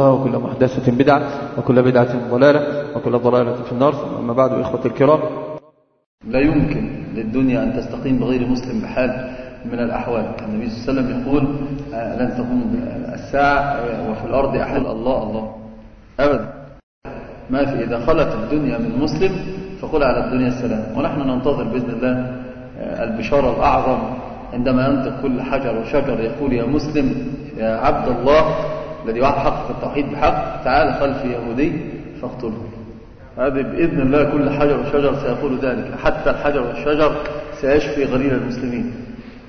محدثتها وكل محدثة بدعة وكل بدعة ضلالة وكل ضلالة في النار. أما بعد إخوة الكرام. لا يمكن للدنيا أن تستقيم بغير مسلم بحال من الأحوال. النبي صلى الله عليه وسلم يقول لن تقوم الساعة وفي الأرض أحد الله الله. أبدا. ما في إذا خلت الدنيا من مسلم فقل على الدنيا السلام. ونحن ننتظر بإذن الله البشارة الأعظم عندما ينطق كل حجر وشجر يقول يا مسلم يا عبد الله الذي حقق التوحيد بحق تعال خلف يهودي فاقتله هذه بإذن الله كل حجر وشجر سيقول ذلك حتى الحجر والشجر سيشفي غرير المسلمين.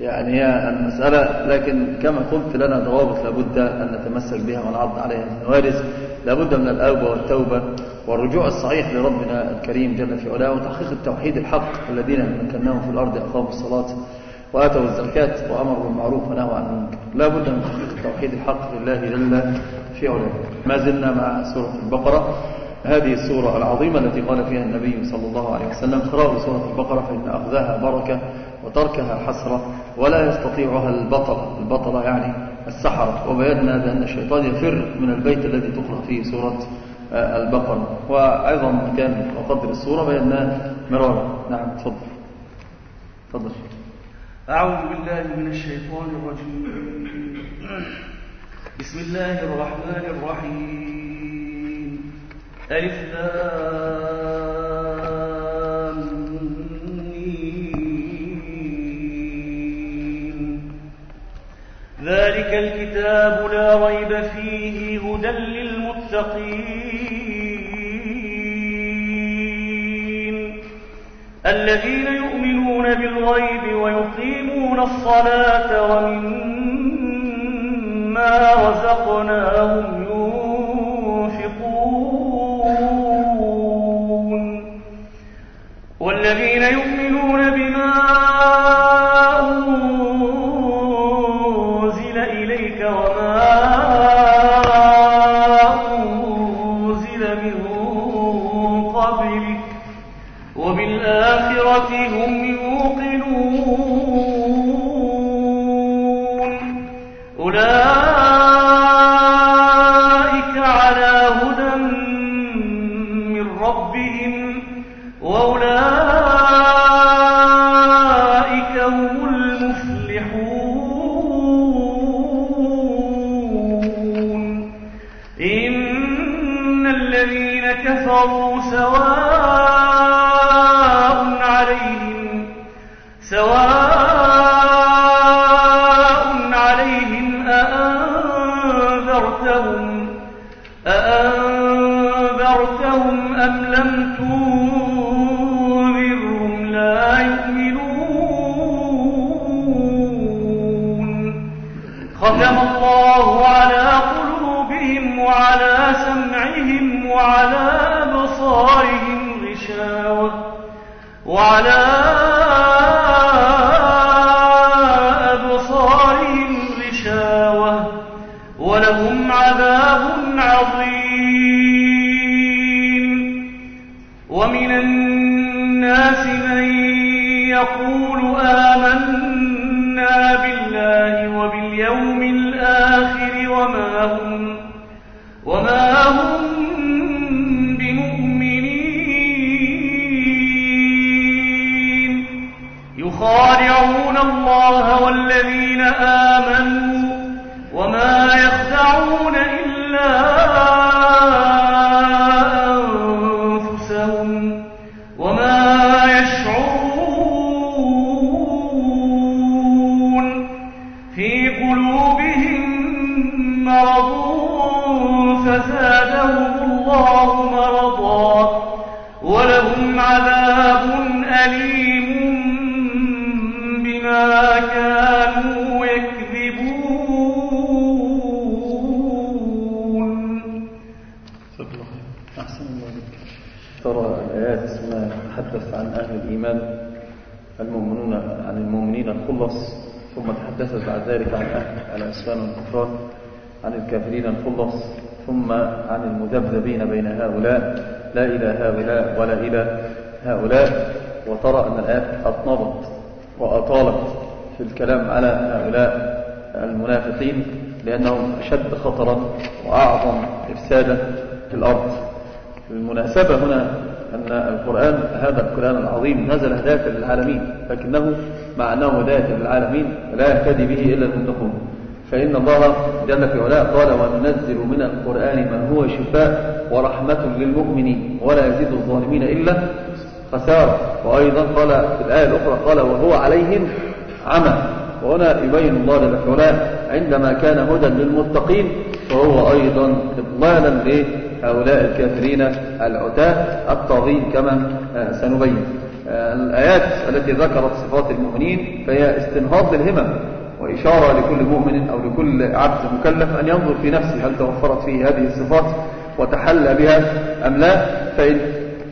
يعني هي المسألة لكن كما قلت لنا ضوابط لابد أن نتمسك بها ونعض عليها النوارز لابد من الأوبة والتوبة. والرجوع الصحيح لربنا الكريم جل في علاه وتحقيق التوحيد الحق الذين مكناهم في الأرض أقاموا الصلاة. وآتوا الزكاة وأمروا بالمعروف ونهوا عن المنكر. لا بد من تحقيق التوحيد الحق لله جل في علاه ما زلنا مع سورة البقرة. هذه السورة العظيمة التي قال فيها النبي صلى الله عليه وسلم قرأوا سورة البقرة فإن أخذها بركة وتركها حسرة ولا يستطيعها البطلة البطلة يعني السحرة. وبينا بأن الشيطان يفر من البيت الذي تقرأ فيه سورة البقرة. وعظم مكان وقدر السورة بيناه مرارا. نعم تفضل. تفضل أعوذ بالله من الشيطان الرجيم. بسم الله الرحمن الرحيم. ألف ذلك الكتاب لا ريب فيه هدى للمتقين. الذين يؤمنون بالغيب ويقيمون الصلاة ومما رزقناهم ينفقون. والذين يؤمنون سواء الله والذين آمنوا المؤمنين الخلص ثم تحدثت بعد ذلك عن أهل العصيان والكفران عن الكافرين الخلص ثم عن المذبذبين بين هؤلاء. لا إلى هؤلاء ولا إلى هؤلاء. وترى أن الآيات أطنبت وأطالت في الكلام على هؤلاء المنافقين لأنهم أشد خطرا وأعظم إفسادا في الأرض. المناسبة هنا أن القرآن هذا القرآن العظيم نزل هداية للعالمين لكنه مع أنه هداية للعالمين لا يهتدي به إلا المتقون فإن الله جل في علاه قال وننزل من القرآن ما هو شفاء ورحمة للمؤمنين ولا يزيد الظالمين إلا خسارة. وأيضا قال في الآية الأخرى قال وهو عليهم عمى. وهنا يبين الله جل في علاه عندما كان هدى للمتقين فهو أيضا إضلالا لهؤلاء الكافرين العتاة الطاغين كما سنبين. الآيات التي ذكرت صفات المؤمنين فهي استنهاض للهمم وإشارة لكل مؤمن أو لكل عبد مكلف أن ينظر في نفسه هل توفرت فيه هذه الصفات وتحلى بها أم لا. فإن,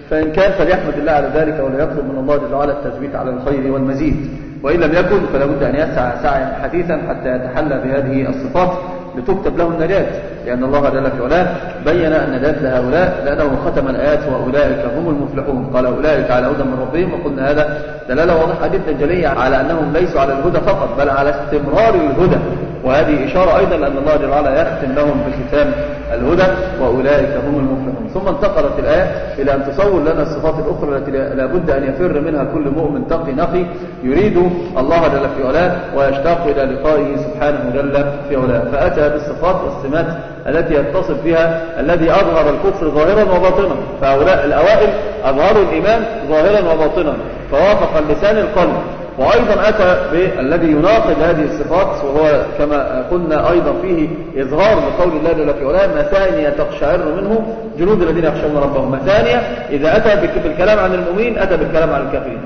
فإن كان فليحمد الله على ذلك ولا يطلب من الله جل وعلا التثبيت على الخير والمزيد. وإن لم يكن فلا بد أن يسعى سعيا حثيثا حتى يتحلى بهذه الصفات. لتكتب له النجاة لأن الله جل في علاه بين النجاة لهؤلاء لأنه ختم الآيات وأولئك هم المفلحون. قال أولئك على هدى من ربهم وقلنا هذا دلالة واضحة جدا جلية على أنهم ليسوا على الهدى فقط بل على استمرار الهدى. وهذه إشارة أيضا لأن الله جل وعلا يختم لهم بختام الهدى وأولئك هم المفلحون. ثم انتقلت الآية إلى أن تصور لنا الصفات الأخرى التي لا بد أن يفر منها كل مؤمن تقي نقي يريد الله جل في علاه ويشتاق إلى لقائه سبحانه جل في علاه. فأتى بالصفات والسمات التي يتصف بها الذي أظهر الكفر ظاهرا وباطنا. فهؤلاء الأوائل أظهروا الإيمان ظاهرا وباطنا. فوافق اللسان القلب. وأيضا أتى بالذي يناقض هذه الصفات وهو كما قلنا أيضا فيه إظهار لقول الله جل في علاه مثانية تقشعر منه جنود الذين يخشون ربهم. مثانية إذا أتى بالكلام عن المؤمنين أتى بالكلام عن الكافرين.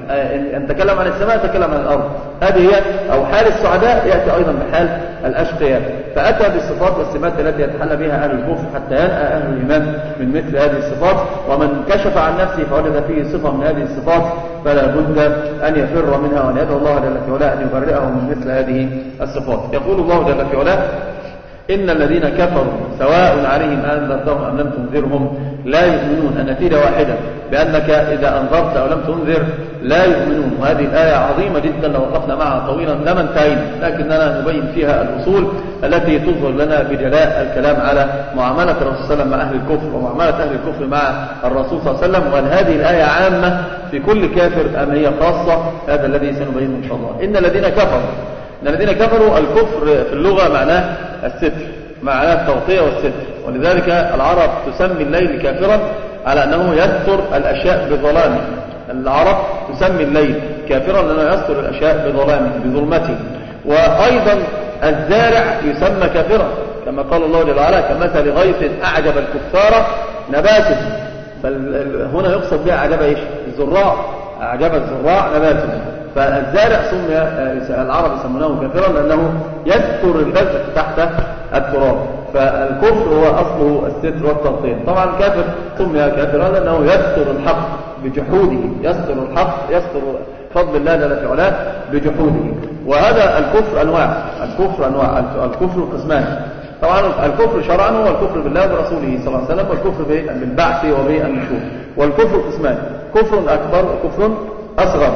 أن تكلم عن السماء تكلم عن الأرض. هذه هي أو حال السعداء يأتي أيضا بحال الأشقياء. فأتى بالصفات والسمات التي يتحلى بها أهل الكفر حتى ينأى أهل الإيمان من مثل هذه الصفات. ومن كشف عن نفسه فوجد فيه صفة من هذه الصفات. فلا بد أن يفر منها وأن يدعو الله جل في علاه أن يبرئه من مثل هذه الصفات. يقول الله جل في علاه إن الذين كفروا سواء عليهم أنذرتهم أم لم تنذرهم لا يؤمنون. النتيجة واحدة بأنك إذا أنذرت أو لم تنذر لا يؤمنون. وهذه الآية عظيمة جدا لو وقفنا معها طويلا لما انتهينا لكننا نبين فيها الأصول التي تظهر لنا بجلاء الكلام على معاملة الرسول صلى الله عليه وسلم مع أهل الكفر ومعاملة أهل الكفر مع الرسول صلى الله عليه وسلم. وأن هذه الآية عامة في كل كافر أم هي خاصة؟ هذا الذي سنبينه إن شاء الله. إن الذين كفروا إن الذين كفروا الكفر في اللغة معناه الستر معناه التغطية والستر. ولذلك العرب تسمي الليل كافرا على أنه يستر الأشياء بظلامه. العرب تسمي الليل كافرا لأنه يستر الأشياء بظلامه بظلمته. وأيضا الزارع يسمى كافرا كما قال الله جل وعلا كمثل غيث أعجب الكفار نباته بل هنا يقصد بها أعجب إيش؟ الزراع. أعجب الزراع نباته فالزارع سمي العرب يسمونه كافرا لأنه يستر البذر تحت التراب. فالكفر هو أصله الستر والتغطية طبعا الكافر سمي كافرا لأنه يستر الحق. بجحوده. يستر الحق يستر فضل الله جل في علاه بجحوده. وهذا الكفر أنواع. الكفر أنواع. الكفر قسمان. طبعا الكفر شرعا هو الكفر بالله ورسوله صلى الله عليه وسلم والكفر بالبعث وبالنشور. والكفر قسمان. كفر أكبر وكفر أصغر.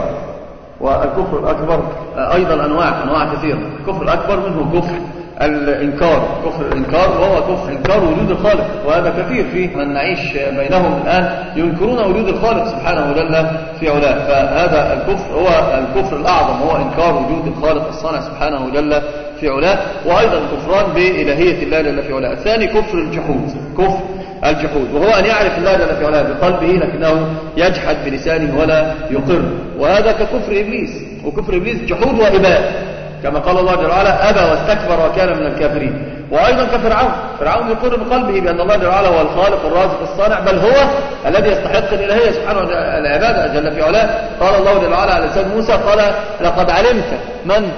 والكفر الأكبر أيضا أنواع أنواع كثيرة. الكفر الأكبر منه كفر. الإنكار كفر الإنكار وهو كفر إنكار وجود الخالق وهذا كثير فيه من نعيش بينهم الآن ينكرون وجود الخالق سبحانه وجل في علاه فهذا الكفر هو الكفر الأعظم هو إنكار وجود الخالق الصانع سبحانه وجل في علاه وأيضا كفران بإلهية الله جل في علاه الثاني كفر الجحود كفر الجحود وهو أن يعرف الله جل في علاه بقلبه لكنه يجحد بلسانه ولا يقر وهذا ككفر إبليس وكفر إبليس جحود وإباء كما قال الله جل وعلا أبى واستكبر وكان من الكافرين. وأيضا كفرعون فرعون يقر بقلبه بأن الله جل وعلا هو الخالق الرازق الصانع بل هو الذي يستحق الإلهية سبحانه العبادة جل في علاه. قال الله جل وعلا على لسان موسى قال لقد علمت من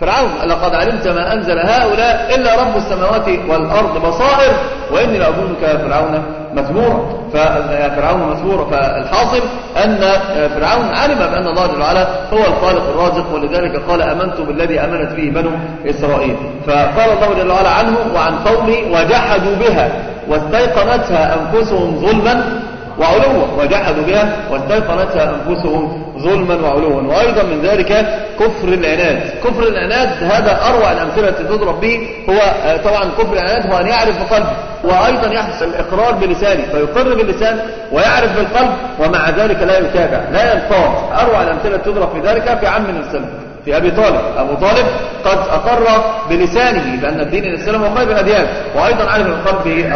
فرعون لقد علمت ما أنزل هؤلاء إلا رب السماوات والأرض بصائر وإني لأظنك يا فرعون مزبورا ففرعون مزبورا فالحاصل أن فرعون علم بأن الله جل وعلا هو الخالق الرازق ولذلك قال أمنت بالذي أمنت به بنو إسرائيل. فقال الله جل وعلا عنه وعن قومه وجحدوا بها واستيقنتها أنفسهم ظلما وعلوا وجحدوا بها واستيقنتها أنفسهم ظلما وعلوا. وأيضا من ذلك كفر العناد. كفر العناد هذا أروع الأمثلة التي تضرب به هو طبعا كفر العناد هو أن يعرف بقلبه وأيضا يحدث الإقرار بلسانه فيقر باللسان ويعرف بالقلب ومع ذلك لا يتابع لا ينقاد أروع الأمثلة تضرب في ذلك في عم السلم في أبي طالب. أبو طالب قد أقر بلسانه بأن الدين الإسلام هو خير الأديان وأيضا من قلبه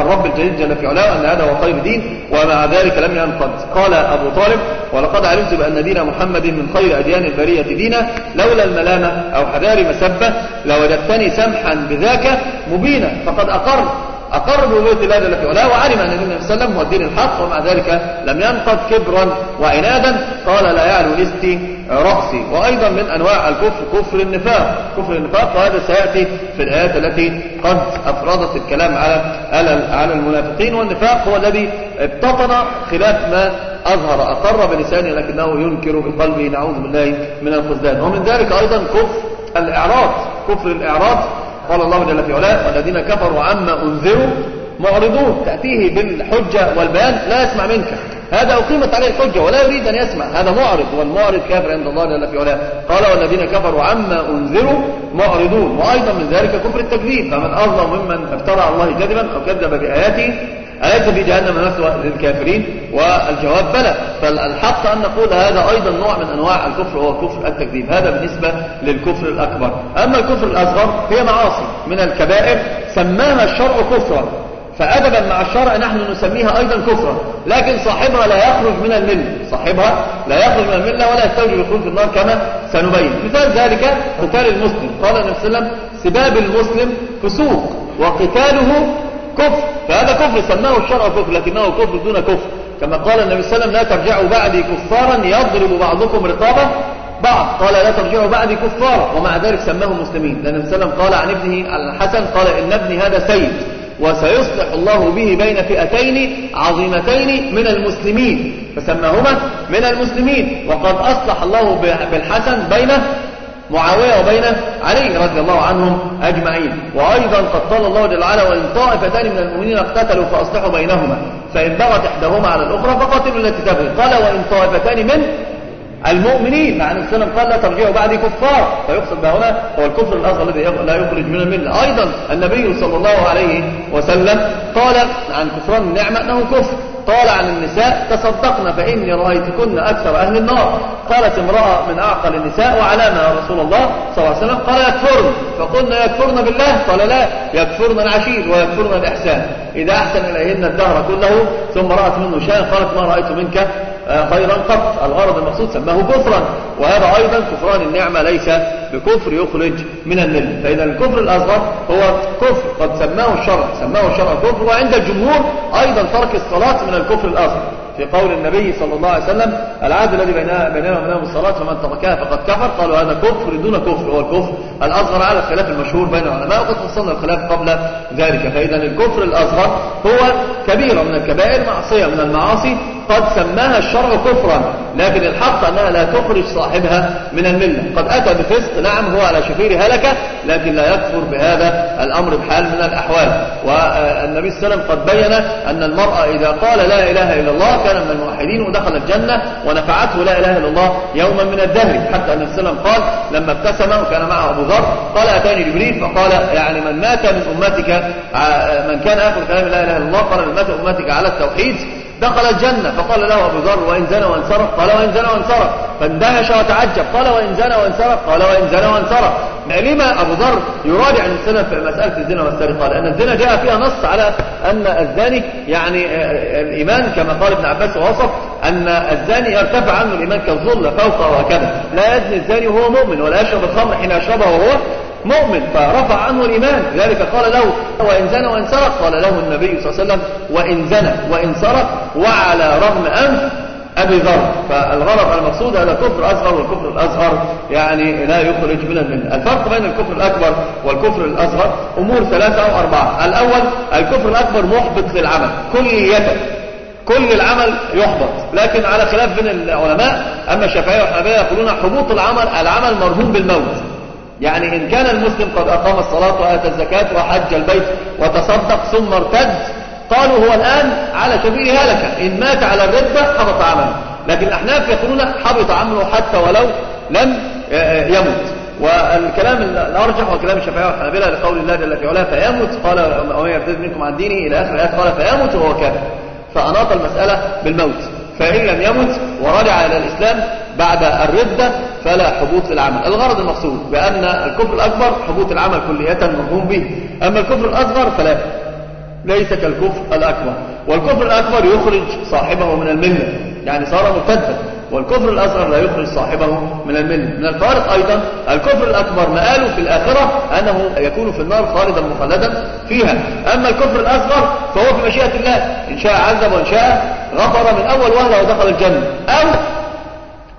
الرب الجليل جل في علاه أن هذا هو خير دين ومع ذلك لم ينقض قال أبو طالب ولقد علمت بأن دين محمد من خير أديان البرية دينا لولا الملامة أو حذار مسبة لوجدتني سمحا بذاك مبينا فقد أقر أقر بوجود الله جل في علاه وعلم أن النبي صلى الله عليه وسلم هو الدين الحق ومع ذلك لم ينقض كبرا وعنادا قال لا يعلو لستي رأسي. وأيضا من أنواع الكفر كفر النفاق. كفر النفاق وهذا سيأتي في الآيات التي قد أفرضت الكلام على على المنافقين. والنفاق هو الذي ابتطن خلاف ما أظهر أقر بلسانه لكنه ينكر بقلبه نعوذ بالله من الخزدان ومن ذلك أيضا كفر الإعراض. كفر الإعراض قال الله جل في علاه والذين كفروا عما أنذروا معرضون تأتيه بالحجة والبيان لا يسمع منك. هذا أقيمت عليه الحجة ولا يريد أن يسمع هذا معرض والمعرض كافر عند الله جل في علاه. قال والذين كفروا عما أنذروا معرضون وأيضا من ذلك كفر التكذيب فمن أظلم ممن افترى الله كذبا أو كذب بآياته أليس في جهنم مثوى للكافرين؟ والجواب بلى. فالحق أن نقول هذا أيضا نوع من أنواع الكفر وهو كفر التكذيب. هذا بالنسبة للكفر الأكبر. أما الكفر الأصغر هي معاصي من الكبائر سماها الشرع كفرا. فأدبا مع الشرع نحن نسميها أيضا كفرا. لكن صاحبها لا يخرج من الملة. صاحبها لا يخرج من الملة ولا يستوجب الخروج في النار كما سنبين. مثال ذلك قتال المسلم. قال النبي صلى الله عليه وسلم سباب المسلم فسوق وقتاله كفر. فهذا كفر سماه الشرع كفر لكنه كفر دون كفر. كما قال النبي صلى الله عليه وسلم لا ترجعوا بعدي كفارا يضرب بعضكم رقابه بعض. قال لا ترجعوا بعدي كفارا. ومع ذلك سماه مسلمين. لأن النبي صلى الله عليه وسلم قال عن ابنه الحسن قال إن ابني هذا سيد وسيصلح الله به بين فئتين عظيمتين من المسلمين. فسماهما من المسلمين. وقد أصلح الله بالحسن بين معاوية وبين علي رضي الله عنهم أجمعين. وأيضا قد قال الله جل وعلا وإن طائفتان من المؤمنين اقتتلوا فأصلحوا بينهما فإن بغت إحداهما على الأخرى فقاتلوا التي تبغي. قال وإن طائفتان من المؤمنين مع أن السلام قال لا ترجعوا بعد كفار. فيقصد بهنا هو الكفر الأصغر الذي لا يخرج من الملة. أيضا النبي صلى الله عليه وسلم قال عن كفران النعمة أنه كفر. قال عن النساء تصدقن فإني رأيتكن أكثر أهل النار. قالت امرأة من أعقل النساء وعلامة يا رسول الله صلى الله عليه وسلم قال يكفرن. فقلنا يكفرن بالله؟ قال لا يكفرن العشير ويكفرن الإحسان. إذا أحسن إليهن الدهر كله ثم رأت منه شيئا قالت ما رأيت منك؟ خيرا قط الغرض المقصود سماه كفرا. وهذا أيضا كفران النعمة ليس بكفر يخرج من الملة فإذا الكفر الأصغر هو كفر. قد سماه الشرع. سماه الشرع كفر. وعند الجمهور أيضا ترك الصلاة من الكفر الأصغر. في قول النبي صلى الله عليه وسلم العهد الذي بيننا بيننا وبينهم الصلاة فمن تركها فقد كفر. قالوا هذا كفر دون كفر. هو الكفر الأصغر على الخلاف المشهور بين العلماء وقد فصلنا الخلاف قبل ذلك. فإذا الكفر الأصغر هو كبيرة من الكبائر معصية من المعاصي قد سماها الشرع كفرا لكن الحق أنها لا تخرج صاحبها من الملة. قد أتى بفسق نعم هو على شفير هلكة لكن لا يكفر بهذا الأمر بحال من الأحوال. والنبي صلى الله عليه وسلم قد بين أن المرأة إذا قال لا إله إلا الله كان من الموحدين ودخل الجنة ونفعته لا إله إلا الله يوما من الدهر. حتى النبي صلى الله عليه وسلم قال لما ابتسم وكان معه أبو ذر قال أتاني جبريل؟ فقال يعني من مات من أمتك من كان آخر كلام لا إله إلا الله قال من مات أمتك على التوحيد دخل الجنة فقال له أبو ذر وإن زنى وانصرف؟ قال وإن زنى وانصرف. فاندهش وتعجب قال وإن زنى وانصرف؟ قال وإن زنى وانصرف. لما أبو ذر يراجع السنة في مسألة الزنا والسرقة؟ لأن الزنا جاء فيها نص على أن الزاني يعني الإيمان كما قال ابن عباس ووصف أن الزاني يرتفع عنه الإيمان كالظل فوق وكذا لا يزني الزاني وهو مؤمن ولا يشرب الخمر حين يشربها وهو مؤمن فرفع عنه الإيمان. لذلك قال له وإن زنى وإن سرق قال له النبي صلى الله عليه وسلم وإن زنى وإن سرق وعلى رغم أنف أبي ذر. فالغرض المقصود هذا كفر أصغر والكفر الأصغر يعني لا يخرج من الملة الفرق بين الكفر الأكبر والكفر الأصغر أمور ثلاثة أو أربعة. الأول الكفر الأكبر محبط للعمل كلية كل العمل يحبط. لكن على خلاف بين العلماء أما الشافعية والحنابلة يقولون حبوط العمل العمل مرهون بالموت. يعني إن كان المسلم قد أقام الصلاة وآتى الزكاة وحج البيت وتصدق ثم ارتد قالوا هو الآن على سبيل هلكة إن مات على الردة حبط عمله. لكن الأحناف يقولون حبط عمله حتى ولو لم يمت. والكلام الأرجح هو كلام الشافعية والحنابلة لقول الله جل في علاه فيمت قال ومن يرتد منكم عن دينه إلى آخر الآيات قال فيمت وهو كافر. فأناط المسألة بالموت. فإن لم يمت ورجع إلى الإسلام بعد الردة فلا حبوط العمل. الغرض المقصود بأن الكفر الأكبر حبوط العمل كلية مرهوم به. أما الكفر الأصغر فلا ليس كالكفر الأكبر. والكفر الأكبر يخرج صاحبه من الملة يعني صار مرتدا. والكفر الأصغر لا يخرج صاحبه من الملة. من الفارق أيضا الكفر الأكبر مآله في الآخرة أنه يكون في النار خالدا مخلدا فيها. أما الكفر الأصغر فهو في مشيئة الله. إن شاء عذب وإن شاء غفر من أول وهلة ودخل الجنة. أو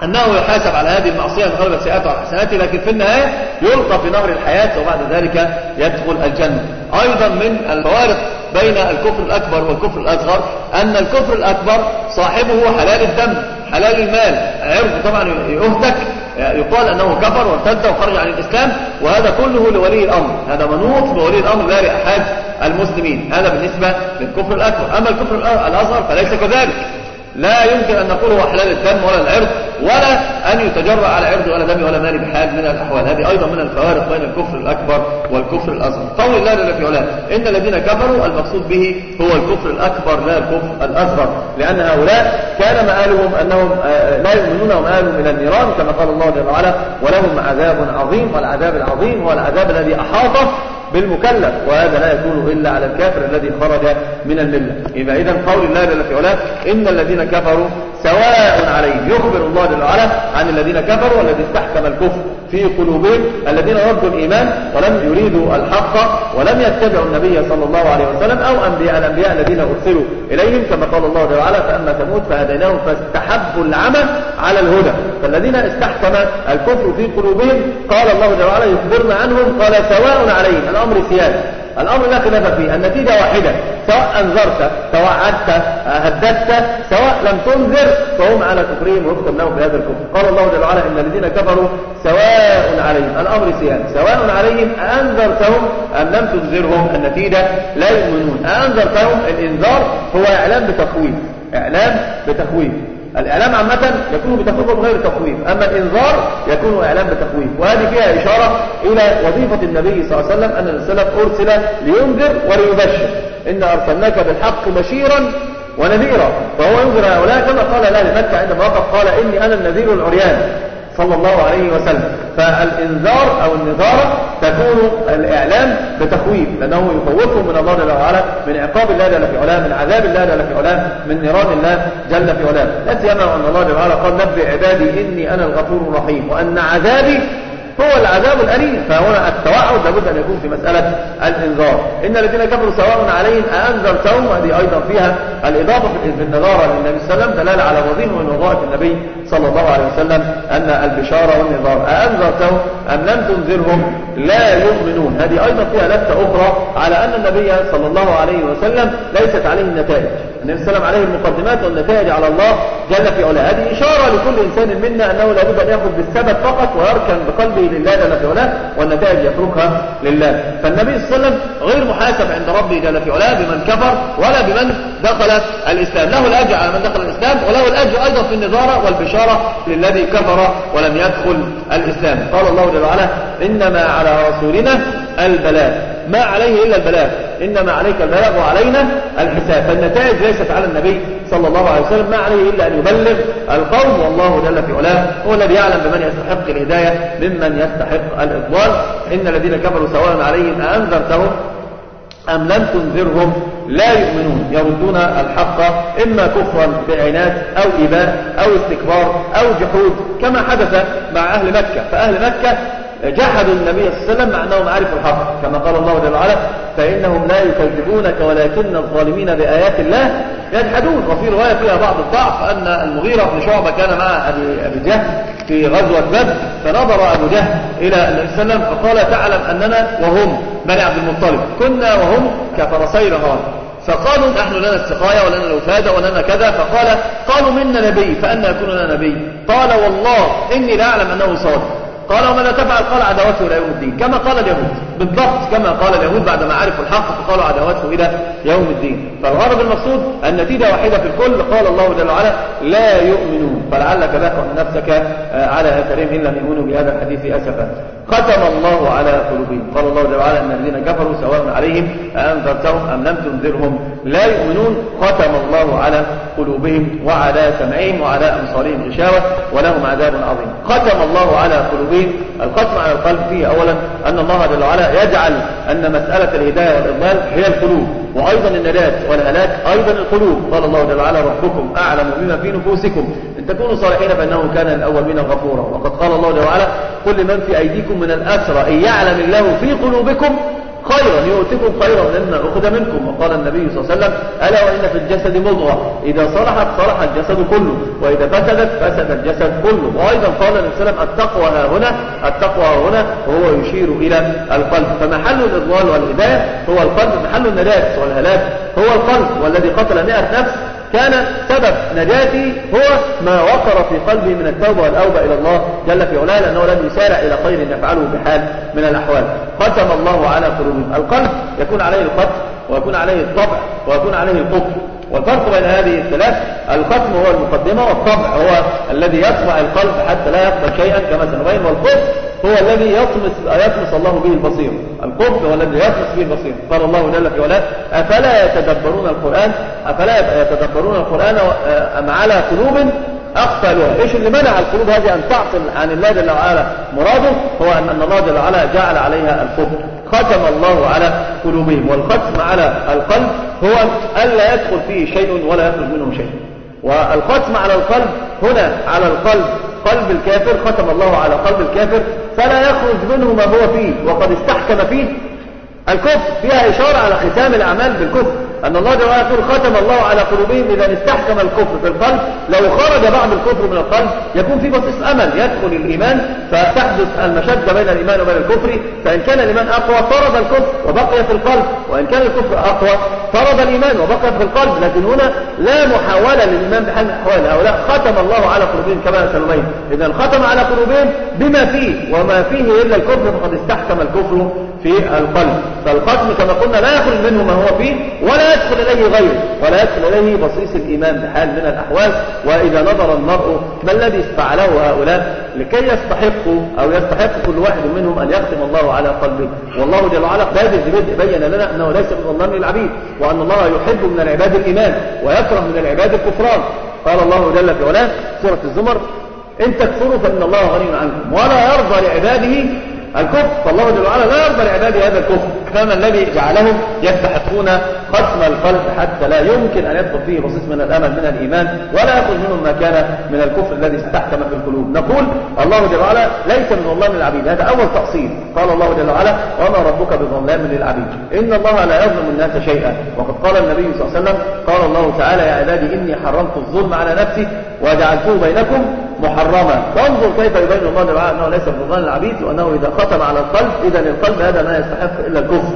أنه يحاسب على هذه المعصية من غلبة سيئاته على حسناته لكن في النهاية يلقى في نهر الحياة وبعد ذلك يدخل الجنة. أيضا من الفوارق بين الكفر الأكبر والكفر الأصغر أن الكفر الأكبر صاحبه حلال الدم حلال المال. عرض طبعا يهتك يقال أنه كفر وارتد وخرج عن الإسلام وهذا كله لولي الأمر. هذا منوط بولي الأمر لا لأحد المسلمين. هذا بالنسبة للكفر الأكبر. أما الكفر الأصغر فليس كذلك. لا يمكن أن نقول هو حلال الدم ولا العرض ولا أن يتجرأ على عرض ولا دم ولا مال بحال من الأحوال. هذه أيضا من الفوارق بين الكفر الأكبر والكفر الأصغر. قول الله جل في علاه إن الذين كفروا المقصود به هو الكفر الأكبر لا الكفر الأصغر لأن هؤلاء كان مآلهم أنهم لا يؤمنون ومآلهم إلى النيران كما قال الله جل وعلا ولهم عذاب عظيم والعذاب العظيم هو العذاب الذي أحاط بالمكلف وهذا لا يكون إلا على الكافر الذي خرج من الملة. إذا إذا قول الله جل في علاه إن الذين كفروا سواء عليهم يخبر الله جل وعلا عن الذين كفروا والذي استحكم الكفر في قلوبهم الذين ردوا الإيمان ولم يريدوا الحق ولم يتبعوا النبي صلى الله عليه وسلم أو أنبياء الأنبياء الذين أرسلوا إليهم كما قال الله جل وعلا فأما ثمود فهديناهم فاستحبوا العمى على الهدى فالذين استحكم الكفر في قلوبهم قال الله جل وعلا يخبرنا عنهم قال سواء عليهم. الأمر سياسي الأمر لا خلاف فيه. النتيجة واحدة. سواء أنذرت سواء عدت هددت سواء لم تنذر فهم على كفرهم ويكتب لهم في هذا الكفر. قال الله جل وعلا إن الذين كفروا سواء عليهم. الأمر سيان. سواء عليهم أنذرتهم أم لم تنذرهم؟ النتيجة لا يؤمنون. أنذرتهم الإنذار هو إعلام بتخويف إعلام بتخويف الإعلام عامة يكون بتخويف غير تخويف أما الإنذار يكون إعلام بتخويف وهذه فيها إشارة إلى وظيفة النبي صلى الله عليه وسلم أن السلف أرسل لينذر وليبشر. إن أرسلناك بالحق بشيرا ونذيرا فهو ينذر هؤلاء كما قال لا لمكة عندما وقف قال إني أنا النذير العريان. صلى الله عليه وسلم. فالإنذار أو النذارة تكون الإعلام بتخويف لأنه يخوفهم من الله جل وعلا من عقاب الله جل في علاه من عذاب الله جل في علاه من نيران الله جل في علاه. لا سيما أن الله جل وعلا قال نبئ عبادي إني أنا الغفور الرحيم وأن عذابي هو العذاب الأليم. فهنا التوعد لابد أن يكون في مسألة الإنذار. إن الذين كفروا سواء عليهم أأنذرتهم؟ وهذه أيضا فيها الإضافة في النظارة للنبي صلى الله عليه وسلم دلالة على وظيفة من وظائف النبي صلى الله عليه وسلم أن البشارة والنظار أأنذرتهم أم لم تنذرهم؟ لا يؤمنون. هذه أيضا فيها لفتة أخرى على أن النبي صلى الله عليه وسلم ليست عليه النتائج. النبي صلى الله عليه وسلم عليه المقدمات والنتائج على الله جل في علاه. هذه إشارة لكل إنسان منا أنه لابد أن يأخذ بالسبب فقط ويركن بقلبه لله جل في علاه والنتائج يتركها لله. فالنبي صلى الله عليه وسلم غير محاسب عند ربه جل في علاه بمن كفر ولا بمن دخل الإسلام. له الأجر على من دخل الإسلام وله الأجر أيضا في النظارة والبشارة للذي كفر ولم يدخل الإسلام. قال الله جل وعلا إنما على رسولنا البلاغ. ما عليه إلا البلاغ. إنما عليك البلاغ وعلينا الحساب. فالنتائج ليست على النبي صلى الله عليه وسلم. ما عليه إلا أن يبلغ القوم. والله جل في علاه هو الذي يعلم بمن يستحق الهداية ممن يستحق الإضلال إن الذين كفروا سواء عليهم أأنذرتهم أم لم تنذرهم لا يؤمنون. يردون الحق إما كفرا بعناد أو إباء أو استكبار أو جحود كما حدث مع أهل مكة. فأهل مكة جحدوا النبي صلى الله عليه وسلم مع أنهم عرفوا الحق. كما قال الله جل وعلا فإنهم لا يكذبونك ولكن الظالمين بآيات الله يجحدون. وفي رواية فيها بعض الضعف أن المغيرة بن شعبة كان مع أبي, أبي جهل في غزوة بدر فنظر أبو جهل إلى النبي صلى الله عليه وسلم فقال تعلم أننا وهم بني عبد المطلب. كنا وهم كفرسي رهان فقالوا نحن لنا السقاية ولنا الوفادة ولنا كذا. فقال قالوا منا نبي فأنا يكون لنا نبي. قال والله إني لا أعلم أنه صادق. قال وماذا تفعل؟ قال عداوته إلى يوم الدين. كما قال اليهود. بالضبط كما قال اليهود بعدما عرفوا الحق فقالوا عداوته إلى يوم الدين. فالغرض المقصود النتيجة واحدة في الكل قال الله جل وعلا لا يؤمنون. فلعلك باقع نفسك على أثرهم إن لم يؤمنوا بهذا الحديث أسفا. ختم الله على قلوبهم. قال الله جل وعلا أن الذين كفروا سواء عليهم أنذرتهم أم لم تنذرهم. لا يؤمنون. ختم الله على قلوبهم وعلى سمعهم وعلى أبصارهم غشاوة ولهم عذاب عظيم. ختم الله على قلوبهم. الختم على القلب فيه أولا أن الله جل وعلا يجعل أن مسألة الهداية والإضلال هي القلوب وأيضا النجاة والهلاك أيضا القلوب. قال الله جل وعلا ربكم أعلم بما في نفوسكم إن تكونوا صالحين فإنه كان الأولين غفورا. وقد قال الله جل وعلا كل من في أيديكم من الأسرى إن يعلم الله في قلوبكم خيرا يؤتكم خيرا مما أخذ منكم. وقال النبي صلى الله عليه وسلم ألا وإن في الجسد مضغة؟ إذا صلحت صلح الجسد كله. وإذا فسدت فسد الجسد كله. وأيضا قال النبي صلى الله عليه وسلم التقوى ها هنا التقوى ها هنا وهو يشير إلى القلب. فمحل الإضلال والهداية هو القلب محل النجاة والهلاك هو القلب. والذي قتل مئة نفس كان سبب نجاتي هو ما وقر في قلبه من التوبة والأوبة إلى الله جل في علاه لأنه لم يسارع إلى خير يفعله بحال من الأحوال. ختم الله على قلوبهم. القلب يكون عليه القتل ويكون عليه الطبع ويكون عليه القفل والفرق بين هذه الثلاث الختم هو المقدمة والطبع هو الذي يطبع القلب حتى لا يقبل شيئا كما سنبين والقفل هو الذي يطمس يطمس الله به البصير القفل هو الذي يطمس به البصير قال الله جل في علاه أفلا يتدبرون القرآن؟ أفلا يتدبرون القرآن أم على قلوب أقفلها إيش اللي منع القلوب هذه أن تعطل عن الله جل وعلا مراده؟ هو أن الله جل وعلا جعل عليها القفل ختم الله على قلوبهم والختم على القلب هو ألا يدخل فيه شيء ولا يخرج منه شيء. والختم على القلب هنا على القلب قلب الكافر ختم الله على قلب الكافر فلا يخرج منه ما هو فيه وقد استحكم فيه الكفر. فيها إشارة على ختام الأعمال بالكفر. أن الله جل وعلا يقول ختم الله على قلوبهم إذا استحكم الكفر في القلب. لو خرج بعض الكفر من القلب يكون في بصيص أمل يدخل الإيمان فتحدث المشدة بين الإيمان وبين الكفر. فإن كان الإيمان أقوى طرد الكفر وبقي في القلب وإن كان الكفر أقوى طرد الإيمان وبقي في القلب. لكن هنا لا محاولة للإيمان بحال الأحوال هؤلاء. ختم الله على قلوبهم كما سنبين إذا ختم على قلوبهم بما فيه وما فيه إلا الكفر فقد استحكم الكفر في القلب. فالختم كما قلنا لا يخرج منه ما هو فيه ولا يدخل إليه غيره ولا يدخل إليه بصيص الإيمان بحال من الأحوال وإذا نظر المرء ما الذي فعله هؤلاء لكي يستحقوا أو يستحق كل واحد منهم أن يختم الله على قلبه. والله جل وعلا بهذه البدء بين لنا أنه ليس من ظلام للعبيد وأن الله يحب من العباد الإيمان ويكره من العباد الكفران. قال الله جل في علاه سورة الزمر إن تكفروا فإن الله غني عنكم ولا يرضى لعباده الكفر. فالله جل وعلا لا يرضى لعباده هذا الكفر. فما الذي جعلهم يستحقون ختم القلب حتى لا يمكن أن يدخل فيه بصيص من الأمل من الإيمان ولا يخرج منهم ما كان من الكفر الذي استحكم في القلوب. نقول الله جل وعلا ليس من ظلام للعبيد هذا أول تأصيل قال الله جل وعلا وما ربك بظلام للعبيد. إن الله لا يظلم الناس شيئا. وقد قال النبي صلى الله عليه وسلم قال الله تعالى يا عبادي إني حرمت الظلم على نفسي وجعلته بينكم محرما فانظر كيف يبين الله وعلا أنه ليس بظلام للعبيد وأنه إذا ختم على القلب إذا القلب هذا ما يستحق إلا الكفر.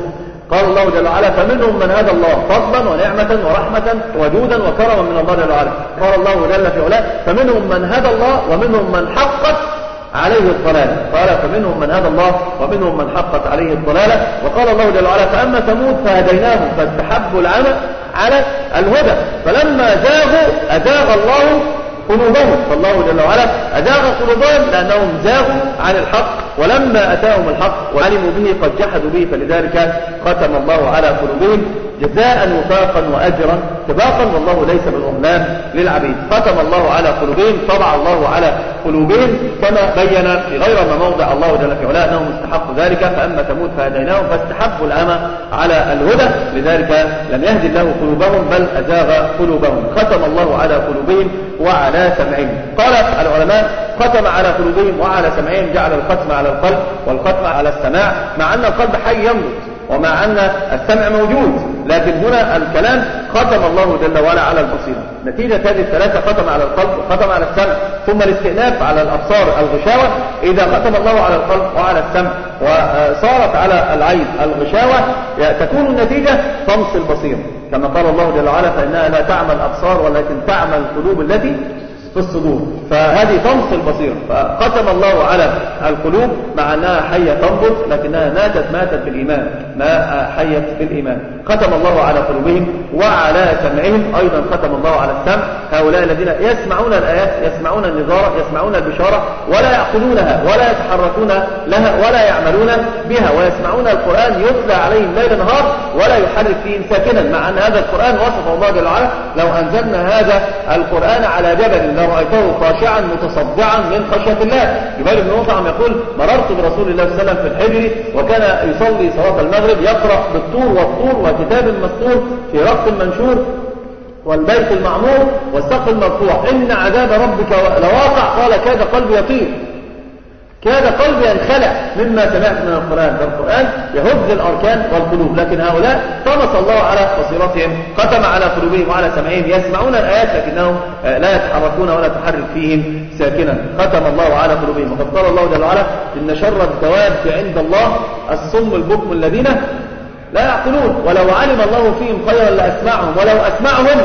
قال الله جل وعلا فمنهم من هدى الله فضلا ونعمة ورحمة وجودا وكرما من الله جل وعلا. قال الله جل في علاه فمنهم من هدى الله ومنهم من حقت عليه الضلالة. قال فمنهم من هدى الله ومنهم من حقت عليه الضلالة. وقال الله جل وعلا فأما ثمود فهديناهم فاستحبوا العمى على الهدى. فلما زاغوا أزاغ الله قلوبهم. فالله جل وعلا أزاغ قلوبهم لأنهم زاغوا عن الحق ولما أتاهم الحق وعلموا به قد جحدوا به فلذلك ختم الله على قلوبهم. جزاء وفاقا وأجرا سباقا والله ليس بالظلام للعبيد. ختم الله على قلوبهم طبع الله على قلوبهم كما بين في غير ما موضع الله جل في علاه أنهم استحقوا ذلك. فأما ثمود فهديناهم فاستحبوا الأمى على الهدى. لذلك لم يهد الله قلوبهم بل أزاغ قلوبهم. ختم الله على قلوبهم وعلى سمعهم. قال العلماء ختم على قلوبهم وعلى سمعهم جعل الختم على القلب والختم على السماع مع أن القلب حي ينبض ومع أن السمع موجود لكن هنا الكلام ختم الله جل وعلا على البصيرة. نتيجة هذه الثلاثة ختم على القلب وختم على السمع. ثم الاستئناف على الأبصار الغشاوة إذا ختم الله على القلب وعلى السمع. وصارت على العين الغشاوة تكون النتيجة طمس البصيرة. كما قال الله جل وعلا فإنها لا تعمى الأبصار ولكن تعمى القلوب التي في الصدور. فهذه طمس البصيرة فختم الله على القلوب مع أنها حية تنبض لكنها ماتت ماتت بالإيمان. ما حيت بالإيمان ختم الله على قلوبهم وعلى سمعهم. أيضا ختم الله على السمع. هؤلاء الذين يسمعون الآيات يسمعون النظارة يسمعون البشارة ولا يعقلونها ولا يتحركون لها ولا يعملون بها ويسمعون القرآن يتلى عليهم ليل نهار ولا يحرك فيهم ساكنا. مع أن هذا القرآن وصفه الله جل وعلا لو أنزلنا هذا القرآن على جبل لرأيته خاشعا متصدعا من خشية الله. جبال بن مطعم يقول مررت برسول الله صلى الله عليه وسلم في الحجر وكان يصلي صلاة المغرب يقرأ بالطور والطور وكتاب مسطور في رق منشور والبيت المعمور والسقف المرفوع. إن عذاب ربك لواقع قال كاد قلبي يطير. كاد قلبي ينخلع مما سمعت من القرآن فالقرآن يهز الأركان والقلوب. لكن هؤلاء طمس الله على بصيرتهم ختم على قلوبهم وعلى سمعهم. يسمعون الآيات لكنهم لا يتحركون ولا تحرك فيهم ساكنا. ختم الله على قلوبهم. وقد قال الله جل وعلا إن شر الدواب عند الله الصم البكم الذين لا يعقلون. ولو علم الله فيهم خيرا لأسمعهم ولو أسمعهم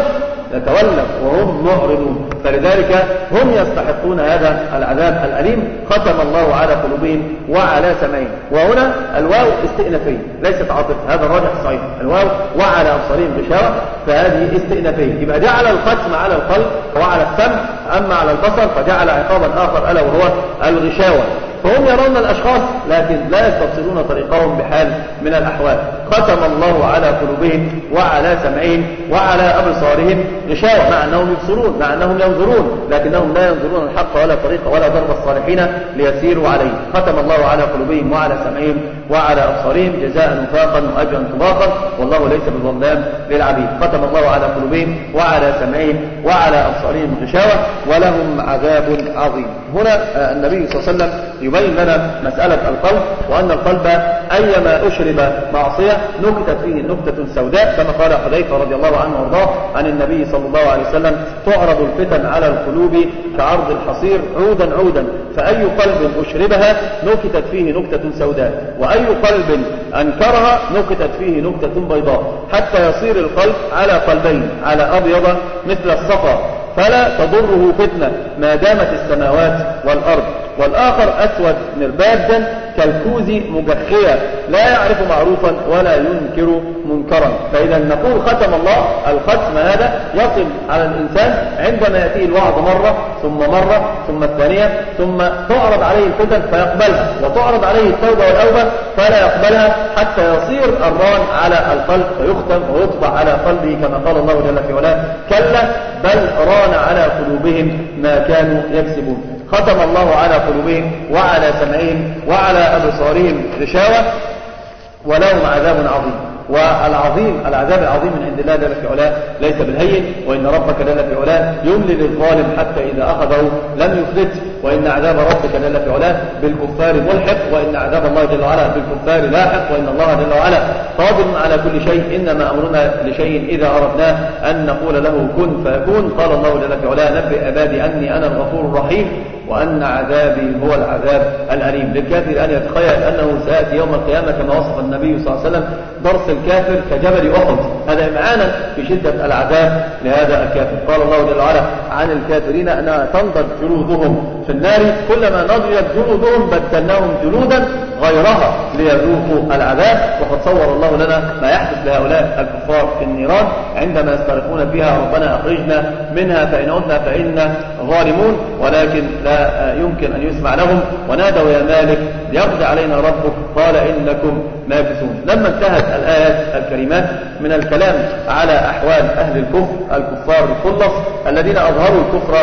يتولوا وهم معرضون. فلذلك هم يستحقون هذا العذاب الأليم. ختم الله على قلوبهم وعلى سمعهم. وهنا الواو استئنافية ليست عاطفة. هذا الراجح الصحيح الواو وعلى أبصارهم غشاوة فهذه استئنافية يبقى جعل الختم على القلب وعلى السمع أما على البصر فجعل عقابا آخر ألا وهو الغشاوة. فهم يرون الأشخاص لكن لا يستبصرون طريقهم بحال من الأحوال. ختم الله على قلوبهم وعلى سمعهم وعلى أبصارهم غشاوة مع أنهم يبصرون مع أنهم ينظرون لكنهم لا ينظرون الحق ولا طريق ولا درب الصالحين ليسيروا عليه. ختم الله على قلوبهم وعلى سمعهم وعلى أبصارهم جزاء وفاقا وأجرا طباقا والله ليس بظلام للعبيد. ختم الله على قلوبهم وعلى سمعهم وعلى أبصارهم غشاوة ولهم عذاب عظيم. هنا النبي صلى الله عليه وسلم يبين لنا مسألة القلب وأن القلب أيما أشرب معصية نكتت فيه نكتة سوداء كما قال حذيفة رضي الله عنه وارضاه عن النبي صلى الله عليه وسلم تعرض الفتن على القلوب كعرض الحصير عودا عودا فأي قلب أشربها نكتت فيه نكتة سوداء وأي قلب أنكرها نكتت فيه نكتة بيضاء حتى يصير القلب على قلبين على أبيض مثل الصفا فلا تضره فتنة ما دامت السماوات والأرض. والآخر أسود مربادا كالكوز مجخيا لا يعرف معروفا ولا ينكر منكرا. فإذا نقول ختم الله الختم هذا يصل على الإنسان عندما يأتيه الوعظ مرة ثم مرة ثم الثانية ثم تعرض عليه الفتن فيقبلها. وتعرض عليه التوبة والأوبة فلا يقبلها حتى يصير الران على القلب فيختم ويطبع على قلبه كما قال الله جل في علاه. كلا بل ران على قلوبهم ما كانوا يكسبون. ختم الله على قلوبهم وعلى سمعهم وعلى أبصارهم غشاوة ولهم عذاب عظيم. والعظيم العذاب العظيم من عند الله جل في علاه ليس بالهين وإن ربك جل في علاه يملي للظالم حتى إذا أخذه لم يفلته وإن عذاب ربك جل في علاه بالكفار ملحق وإن عذاب الله جل وعلا بالكفار لاحق وإن الله جل وعلا قادر على كل شيء. إنما أمرنا لشيء إذا أردناه أن نقول له كن فيكون. قال الله جل في علاه نبئ عبادي أني أنا الغفور الرحيم. وأن عذابي هو العذاب الأليم. للكافر أن يتخيل أنه سيأتي يوم القيامة كما وصف النبي صلى الله عليه وسلم درس الكافر كجبل أحد. هذا إمعانا شدة العذاب لهذا الكافر. قال الله جل وعلا عن الكافرين أنها تنضج جلودهم. في النار كلما نضجت جلودهم بدلناهم جلودا غيرها ليذوقوا العذاب. وقد صور الله لنا ما يحدث لهؤلاء الكفار في النيران. عندما يسترقون فيها ربنا أخرجنا منها فإن عدنا فإنا ظالمون. ولكن لا يمكن أن يسمع لهم. ونادوا يا مالك ليقضي علينا ربك. قال إنكم ماكثون لما انتهت الآيات الكريمات من الكلام على أحوال أهل الكفر الكفار الخلص الذين أظهروا الكفر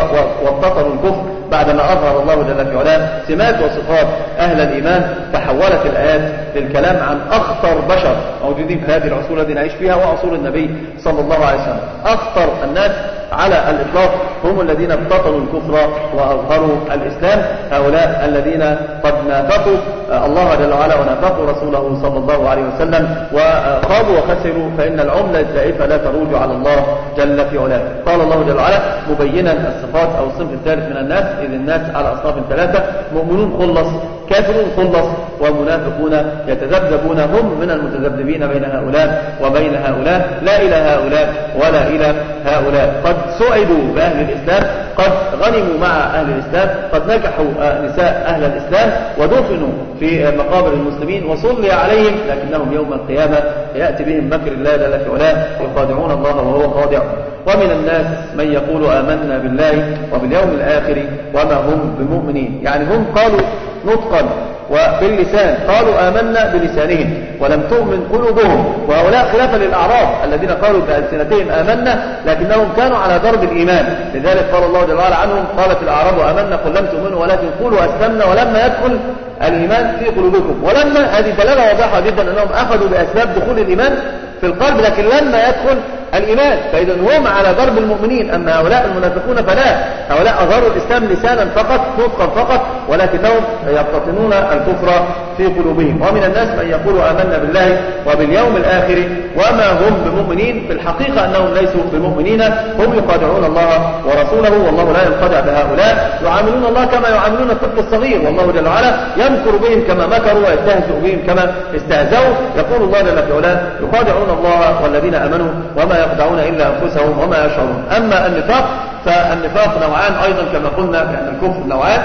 وابتطروا الكفر بعدما أظهر الله جل في علاه سمات وصفات أهل الإيمان تحولت الآيات للكلام عن أخطر بشر موجودين في هذه العصور التي نعيش فيها وعصور النبي صلى الله عليه وسلم. أخطر الناس على الإطلاق هم الذين ابتطنوا الكفر وأظهروا الإسلام. هؤلاء الذين قد نافقوا الله جل وعلا ونافقوا رسوله صلى الله عليه وسلم وخابوا وخسروا فإن العملة الزائفة لا تروج على الله جل في علاه. قال الله جل وعلا مبينا الصفات أو الصنف الثالث من الناس إذ الناس على أصناف ثلاثة مؤمنون خلص كافرون خلص ومنافقون يتذبذبون هم من المتذبذبين بين هؤلاء وبين هؤلاء. لا إلى هؤلاء ولا إلى هؤلاء. قد سعدوا بأهل الإسلام قد غنموا مع أهل الإسلام قد نجحوا نساء أهل الإسلام ودفنوا في مقابر المسلمين وصلي عليهم. لكنهم يوم القيامة يأتي بهم مكر الله جل في علاه يخادعون الله وهو خادع ومن الناس من يقول آمنا بالله وباليوم الآخر وما هم بمؤمنين. يعني هم قالوا نطقا وباللسان قالوا آمنا بلسانهم ولم تؤمن قلوبهم. وهؤلاء خلافا للأعراب الذين قالوا بألسنتهم آمنا لكنهم كانوا على درب الإيمان. لذلك قال الله جل وعلا عنهم قالت الأعراب آمنا قل لم تؤمنوا ولكن قولوا أسلمنا ولما يدخل الإيمان في قلوبكم. ولما هذه دلالة واضحة جدا أنهم أخذوا بأسباب دخول الإيمان في القلب لكن لما يدخل الإيمان. فإذا هم على ضرب المؤمنين أما هؤلاء المنافقون فلا. هؤلاء أظهروا الإسلام لسانا فقط نطقا فقط ولكنهم يقتطنون الكفر في قلوبهم. ومن الناس من يقول آمنا بالله وباليوم الآخر وما هم بمؤمنين. في الحقيقة أنهم ليسوا بمؤمنين. هم يخادعون الله ورسوله والله لا ينخدع بهؤلاء. يعاملون الله كما يعاملون الطفل الصغير. والله جل وعلا يمكر بهم كما مكروا ويستهزئ بهم كما استهزأوا. يقول الله جل في يخادعون الله والذين آمنوا وما يخدعون إلا أنفسهم وما يشعرون. أما النفاق فالنفاق نوعان أيضا كما قلنا بأن الكفر نوعان.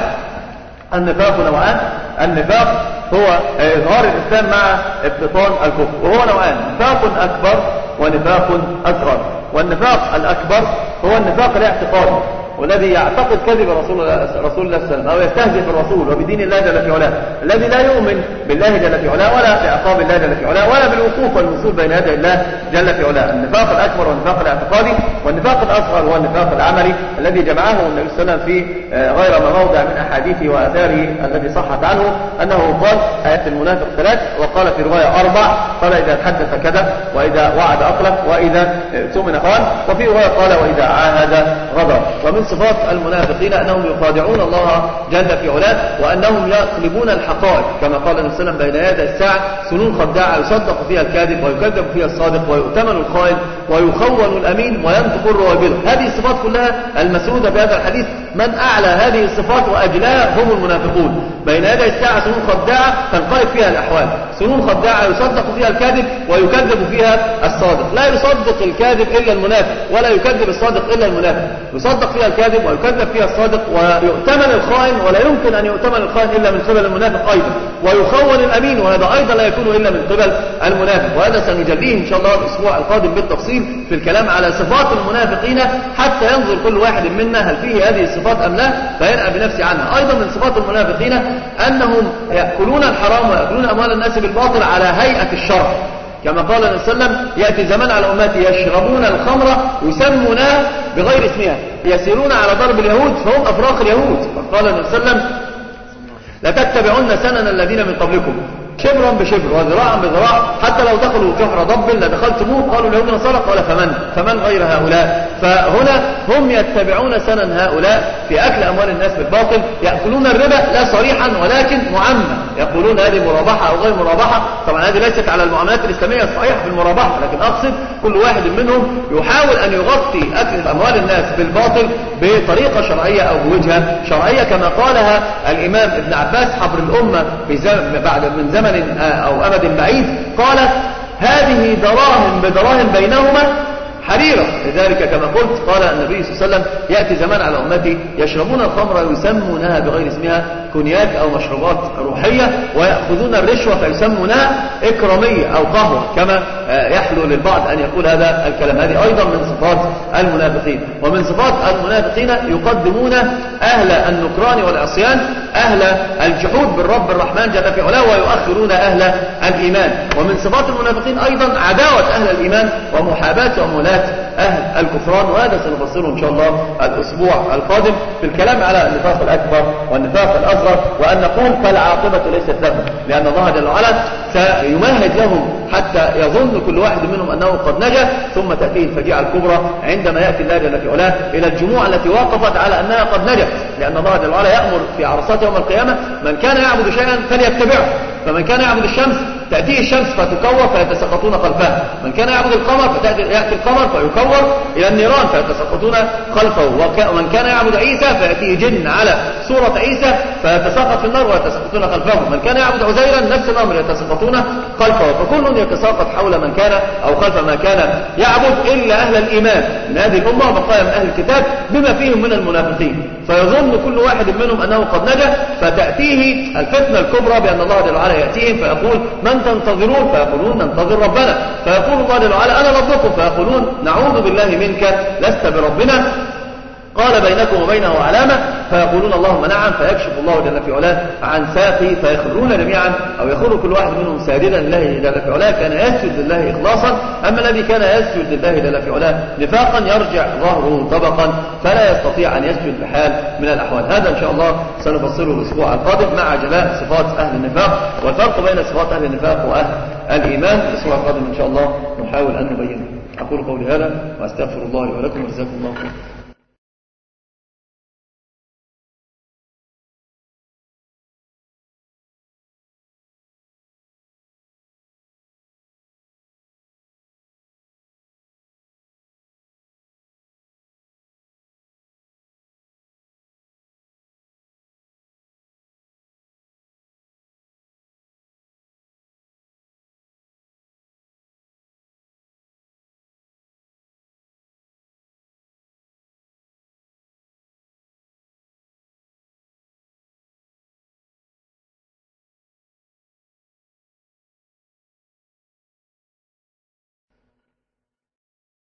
النفاق نوعان. النفاق هو إظهار الإسلام مع ابتطان الكفر وهو نوعان. نفاق أكبر ونفاق أصغر. والنفاق الأكبر هو النفاق الاعتقادي. والذي يعتقد كذب رسول الله رسول الله صلى الله عليه وسلم أو يستهزئ بالرسول وبدين الله جل في علاه الذي لا يؤمن بالله جل في علاه ولا بعقاب الله جل في علاه ولا بالوقوف والوصول بين يدي الله جل في علاه. النفاق الأكبر والنفاق الاعتقادي والنفاق الأصغر هو النفاق العملي الذي جمعه النبي صلى الله عليه وسلم في غير ما موضع من أحاديثه وآثاره التي صحت عنه أنه قال ايات المنافق ثلاث وقال في رواية أربع قال إذا حدث كذا وإذا وعد اخلف وإذا اؤتمن خان وفي رواية قال وإذا عاهد غدر ومن صفات المنافقين أنهم يخادعون الله جل في علاه وأنهم يقلبون الحقائق كما قال النبي صلى الله عليه وسلم بين يدي الساعة سنون خداعة يصدق فيها الكاذب ويكذب فيها الصادق ويؤتمن الخائن ويخون الأمين وينطق الروابل هذه الصفات كلها المسعودة في هذا الحديث. من أعلى هذه الصفات وأجلاها هم المنافقون. بين يدي الساعة سنون خداعة تنقلب فيها الأحوال. سنون خداعة يصدق فيها الكاذب ويكذب فيها الصادق. لا يصدق الكاذب إلا المنافق ولا يكذب الصادق إلا المنافق. يصدق فيها الكاذب ويكذب فيها الصادق ويؤتمن الخائن ولا يمكن أن يؤتمن الخائن إلا من قبل المنافق أيضا. ويخون الأمين وهذا أيضا لا يكون إلا من قبل المنافق. وهذا سنجليه إن شاء الله الأسبوع القادم بالتفصيل في الكلام على صفات المنافقين حتى ينظر كل واحد منا هل فيه هذه الصفات أم لا فينأى بنفسه عنها. أيضا من صفات المنافقين أنهم يأكلون الحرام ويأكلون أموال الناس بالباطل على هيئة الشرع كما قال النبي صلى الله عليه وسلم يأتي زمان على أمتي يشربون الخمر يسمونها بغير اسمها يسيرون على ضرب اليهود فهم أفراق اليهود. فقال النبي صلى الله عليه وسلم لتتبعن سنن الذين من قبلكم. شبرا بشبر وذراعا بذراع. حتى لو دخلوا جحر ضب لدخلتموه قالوا اليهود نصارى قال فمن؟ فمن غير هؤلاء؟ فهنا هم يتبعون سنن هؤلاء في أكل أموال الناس بالباطل. يأكلون الربا لا صريحا ولكن معمى يقولون هذه مرابحة أو غير مرابحة. طبعا هذه ليست على المعاملات الإسلامية الصحيحة في المرابحة لكن أقصد كل واحد منهم يحاول أن يغطي أكل أموال الناس بالباطل بطريقة شرعية أو بوجهة شرعية كما قالها الإمام ابن عباس حبر الأمة بعد من زمن أو أمد بعيد قال هذه دراهم بدراهم بينهما حريرة. لذلك كما قلت قال النبي صلى الله عليه وسلم يأتي زمان على أمتي يشربون الخمر ويسمونها بغير اسمها كونياك أو مشروبات روحية ويأخذون الرشوة فيسمونها إكرامية أو قهوة كما يحلو للبعض أن يقول هذا الكلام. هذه أيضا من صفات المنافقين. ومن صفات المنافقين يقدمون أهل النكران والعصيان أهل الجحود بالرب الرحمن جل في علاه ويؤخرون أهل الإيمان. ومن صفات المنافقين أيضا عداوة أهل الإيمان ومحاباة ومولاة أهل الكفران وهذا سنفصله إن شاء الله الأسبوع القادم في الكلام على النفاق الأكبر والنفاق الأصغر وأن نقول فالعاقبة ليست لهم لأن الله جل وعلا سيمهد لهم حتى يظن كل واحد منهم أنه قد نجا ثم تأتيه الفجيعة الكبرى عندما يأتي الله جل في علاه إلى الجموع التي وقفت على أنها قد نجت. لأن الله جل وعلا يأمر في عرصات يوم القيامة من كان يعبد شيئا فليتبعه فمن كان يعبد الشمس تأتيه الشمس فتكور فيتسقطون خلفها من كان يعبد القمر فيأتي القمر فيكور إلى النيران فيتسقطون خلفه. ومن كان يعبد عيسى فيأتيه جن على صورة عيسى فيتساقط في النار ويتسقطون خلفه. من كان يعبد عزيرا نفس الأمر يتسقطون خلفه. فكل يتساقط حول من كان أو خلف ما كان يعبد إلا أهل الإيمان. من هذه الأمة وبقايا من أهل الكتاب بما فيهم من المنافقين. فيظن كل واحد منهم أنه قد نجا فتأتيه الفتنة الكبرى بأن الله جل وعلا يأتيهم فيقول من تنتظرون فيقولون ننتظر ربنا. فيقول الله جل وعلا أنا ربكم. فيقولون نعوذ بالله منك لست بربنا. قال بينكم وبينه علامة فيقولون اللهم نعم فيكشف الله جل في علاه عن ساقي فيخرون جميعا أو يخر كل واحد منهم ساجدا لله جل في علاه كان يسجد لله إخلاصا أما الذي كان يسجد لله جل في علاه نفاقا يرجع ظهره طبقا فلا يستطيع أن يسجد بحال من الأحوال. هذا إن شاء الله سنفصله الأسبوع القادم مع جلاء صفات أهل النفاق والفرق بين صفات أهل النفاق وأهل الإيمان. الأسبوع القادم إن شاء الله نحاول أن نبينه أقول قولي هذا وأستغفر الله ولكم وجزاكم الله خيرا.